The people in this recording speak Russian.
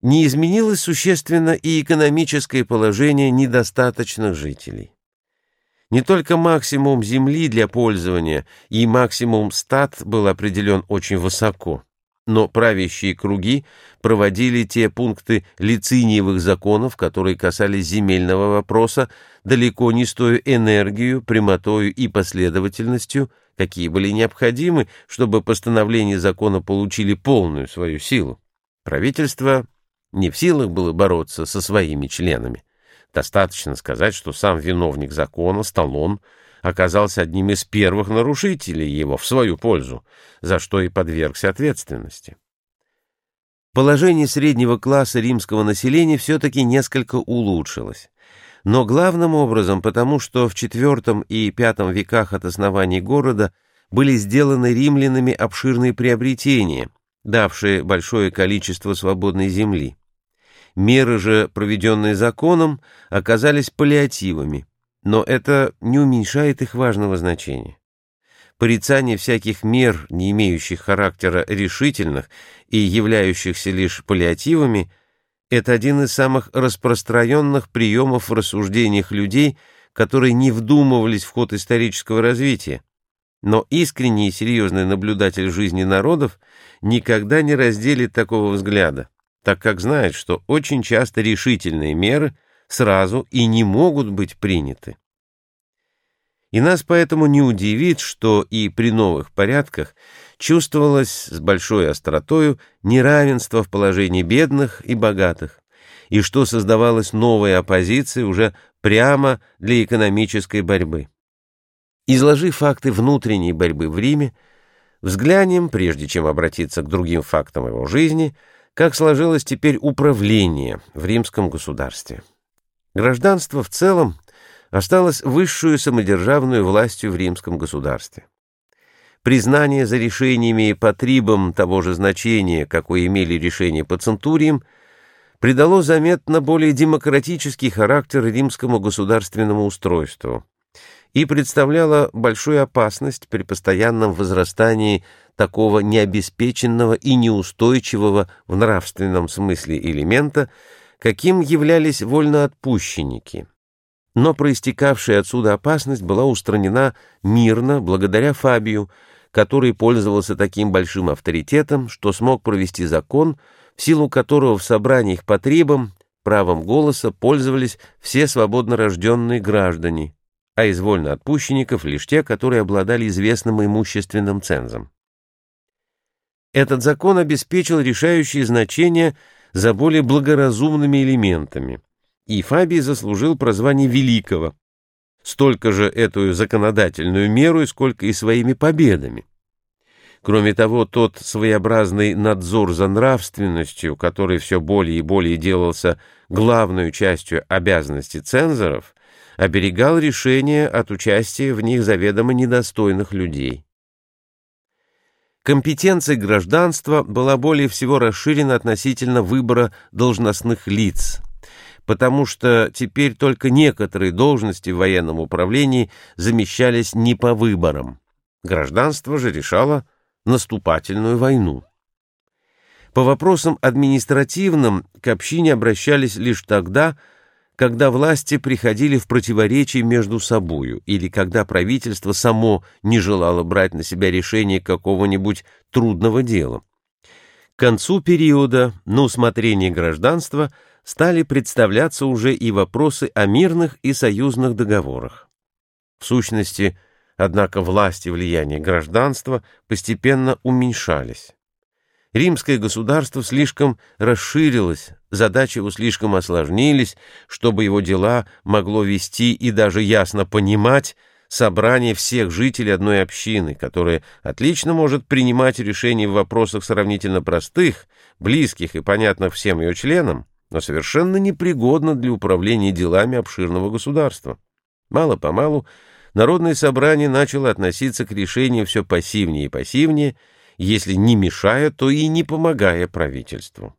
Не изменилось существенно и экономическое положение недостаточных жителей. Не только максимум земли для пользования и максимум стат был определен очень высоко, но правящие круги проводили те пункты лициниевых законов, которые касались земельного вопроса, далеко не с той энергию, прямотою и последовательностью, какие были необходимы, чтобы постановления закона получили полную свою силу. Правительство не в силах было бороться со своими членами. Достаточно сказать, что сам виновник закона, Сталлон, оказался одним из первых нарушителей его в свою пользу, за что и подвергся ответственности. Положение среднего класса римского населения все-таки несколько улучшилось, но главным образом потому, что в IV и V веках от основания города были сделаны римлянами обширные приобретения, давшие большое количество свободной земли. Меры же, проведенные законом, оказались паллиативами, но это не уменьшает их важного значения. Порицание всяких мер, не имеющих характера решительных и являющихся лишь паллиативами, это один из самых распространенных приемов в рассуждениях людей, которые не вдумывались в ход исторического развития. Но искренний и серьезный наблюдатель жизни народов никогда не разделит такого взгляда так как знает, что очень часто решительные меры сразу и не могут быть приняты. И нас поэтому не удивит, что и при новых порядках чувствовалось с большой остротою неравенство в положении бедных и богатых, и что создавалась новая оппозиция уже прямо для экономической борьбы. Изложив факты внутренней борьбы в Риме, взглянем, прежде чем обратиться к другим фактам его жизни, как сложилось теперь управление в римском государстве. Гражданство в целом осталось высшую самодержавную властью в римском государстве. Признание за решениями по трибам того же значения, какое имели решения по центуриям, придало заметно более демократический характер римскому государственному устройству и представляло большую опасность при постоянном возрастании такого необеспеченного и неустойчивого в нравственном смысле элемента, каким являлись вольноотпущенники. Но проистекавшая отсюда опасность была устранена мирно благодаря Фабию, который пользовался таким большим авторитетом, что смог провести закон, в силу которого в собраниях по требам правом голоса пользовались все свободно рожденные граждане, а из вольноотпущенников лишь те, которые обладали известным имущественным цензом. Этот закон обеспечил решающее значение за более благоразумными элементами, и Фабий заслужил прозвание Великого, столько же эту законодательную меру, сколько и своими победами. Кроме того, тот своеобразный надзор за нравственностью, который все более и более делался главной частью обязанностей цензоров, оберегал решения от участия в них заведомо недостойных людей. Компетенция гражданства была более всего расширена относительно выбора должностных лиц, потому что теперь только некоторые должности в военном управлении замещались не по выборам. Гражданство же решало наступательную войну. По вопросам административным к общине обращались лишь тогда, когда власти приходили в противоречие между собою или когда правительство само не желало брать на себя решение какого-нибудь трудного дела. К концу периода на усмотрение гражданства стали представляться уже и вопросы о мирных и союзных договорах. В сущности, однако власть и влияние гражданства постепенно уменьшались. Римское государство слишком расширилось, задачи его слишком осложнились, чтобы его дела могло вести и даже ясно понимать собрание всех жителей одной общины, которая отлично может принимать решения в вопросах сравнительно простых, близких и понятных всем ее членам, но совершенно непригодна для управления делами обширного государства. Мало-помалу народное собрание начало относиться к решению все пассивнее и пассивнее, если не мешая, то и не помогая правительству.